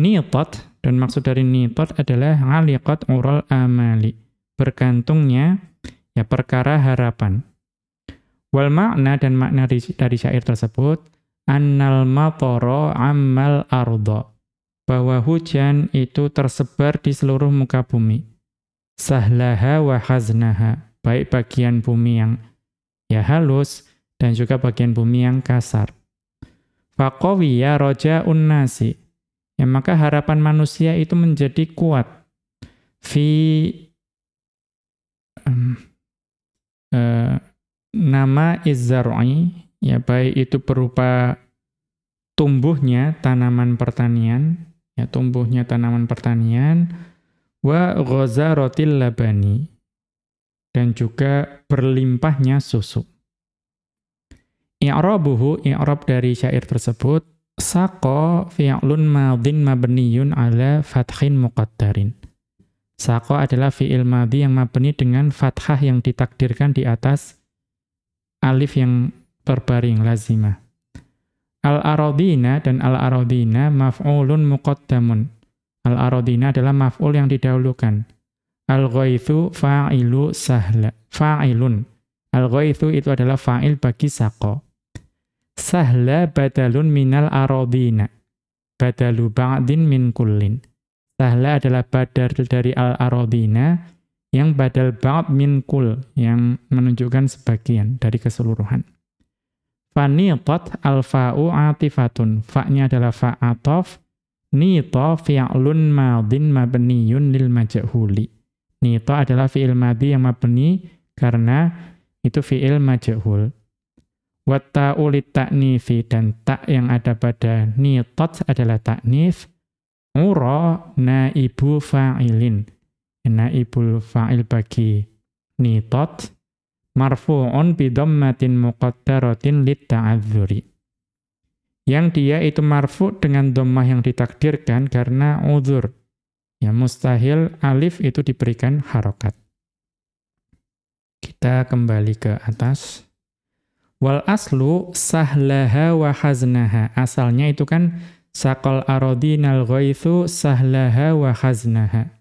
Nitot, dan maksud dari nitot adalah ngaliqat ural amali. Bergantungnya ya perkara harapan. Wal makna dan makna dari syair tersebut annal matara ammal arda bahwa hujan itu tersebar di seluruh muka bumi. Sahlaha wa khaznaha, baik bagian bumi yang ya halus dan juga bagian bumi yang kasar. Faqawiya raja'un nasi. Ya maka harapan manusia itu menjadi kuat fi um, uh, nama izzar'i ya baik itu berupa tumbuhnya tanaman pertanian, ya tumbuhnya tanaman pertanian, wa ghazaratil labani, dan juga berlimpahnya susu. I'rabuhu, i'rab dari syair tersebut, Sako fi'lun madin mabniyun ala fathin muqaddarin. Sako adalah fi'il madhi yang mabni dengan fathah yang ditakdirkan di atas alif yang berbaring lazimah. Al-aradina dan al-aradina maf'ulun muqaddamun. Al-aradina adalah maf'ul yang didahulukan. Al-ghaithu fa'ilu sahla. Fa'ilun. Al-ghaithu itu adalah fa'il bagi sako. Sahla badalun minal aradina. Badalu ba'din min kullin. Sahla adalah badal dari al-aradina yang badal ba'd min kul yang menunjukkan sebagian dari keseluruhan. Faniqat al-fa'u atifatun. Fa'nya adalah fa'atof. Nito fi'lun madin mabniyun lil majahuli. Nito adalah fi'il madhi yang mabni karena itu fi'il majahul. Watta'u ta'nifi dan tak yang ada pada nitot adalah ta'nif. Ura naibu fa'ilin. Naibul fa'il bagi nitot marfu'un bidhammatin muqaddaratin litta'adzuri. Yang dia itu marfu dengan dhammah yang ditakdirkan karena uzur. Ya mustahil alif itu diberikan harokat. Kita kembali ke atas. Wal aslu sahlaha wa haznaha. Asalnya itu kan saqal aradinal ghaithu sahlaha wa haznaha.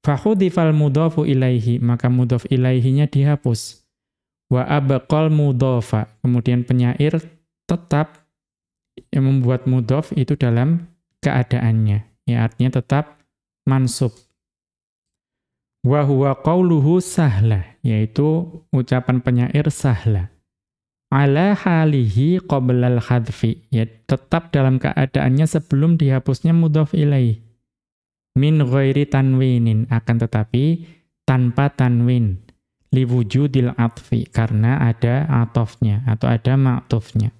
Fahudifal mudhafu ilaihi, maka mudhaf ilaihinya dihapus. Wa abqal mudhafa, kemudian penyair tetap yang membuat mudhaf itu dalam keadaannya. Ya artinya tetap mansub. Wa huwa qawluhu sahla, yaitu ucapan penyair sahla. Ala halihi qoblal hadfi, ya tetap dalam keadaannya sebelum dihapusnya mudhaf ilaihi min ghairi tanwinin akan tetapi tanpa tanwin liwujudil atfi karena ada atofnya atau ada ma'tufnya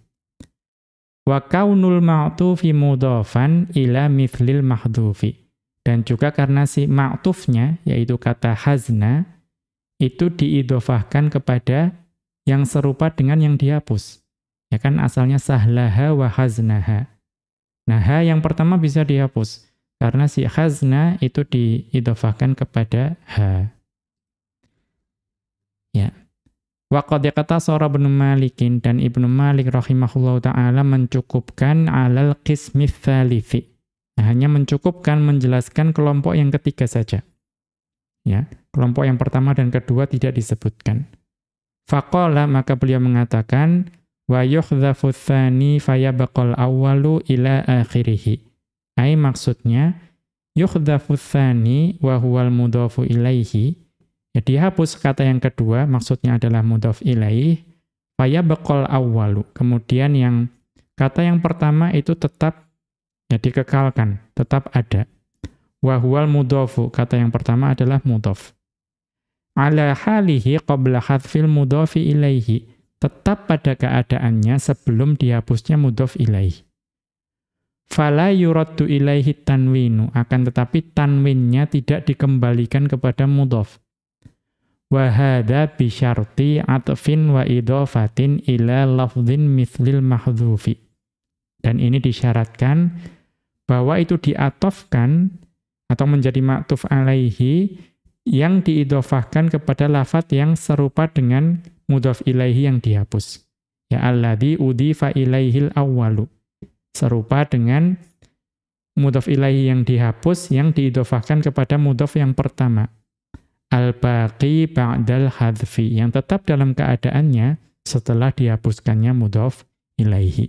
wa kaunul ma'tufi mudhafan ila mithlil mahdhufi dan juga karena si ma'tufnya yaitu kata hazna itu diidofahkan kepada yang serupa dengan yang dihapus ya kan asalnya sahlaha wa haznaha nah ha yang pertama bisa dihapus karena si khazna itu diidofahkan kepada ha. Ya. Waqad kata Sora bin Malikin dan Ibnu Malik rahimahullahu taala mencukupkan alal qismi tsalifi. Nah, hanya mencukupkan menjelaskan kelompok yang ketiga saja. Ya, kelompok yang pertama dan kedua tidak disebutkan. Faqala maka beliau mengatakan wa yuhdhafu tsani fayabqal awwalu ila akhirih. Ai maksudnya yukhdafu tsani wa huwal mudhafu ilaihi. Ya dihapus kata yang kedua maksudnya adalah mudhaf ilaih faya baqal awwalu. Kemudian yang kata yang pertama itu tetap ya dikekalkan, tetap ada. Wa huwal mudhafu, kata yang pertama adalah mudhaf. Ala halihi qabla hadfil mudhafi ilaihi. Tetap pada keadaannya sebelum dihapusnya mudhaf ilaihi fala yuraddu ilaihi tanwinu akan tetapi tanwinnya tidak dikembalikan kepada mudhaf wa hadza bi syarti atfin wa idhafatin ila lafdhin mithlil mahdhufi dan ini disyaratkan bahwa itu diatofkan atau menjadi maktuf alaihi yang diidofahkan kepada lafat yang serupa dengan mudhaf ilaihi yang dihapus ya alladhi udhifa ilaihil awwalu Serupa dengan mudhaf ilahi yang dihapus yang diidofahkan kepada mudhaf yang pertama. Al-baqi ba'dal hadfi yang tetap dalam keadaannya setelah dihapuskannya mudhaf ilaihi.